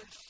life.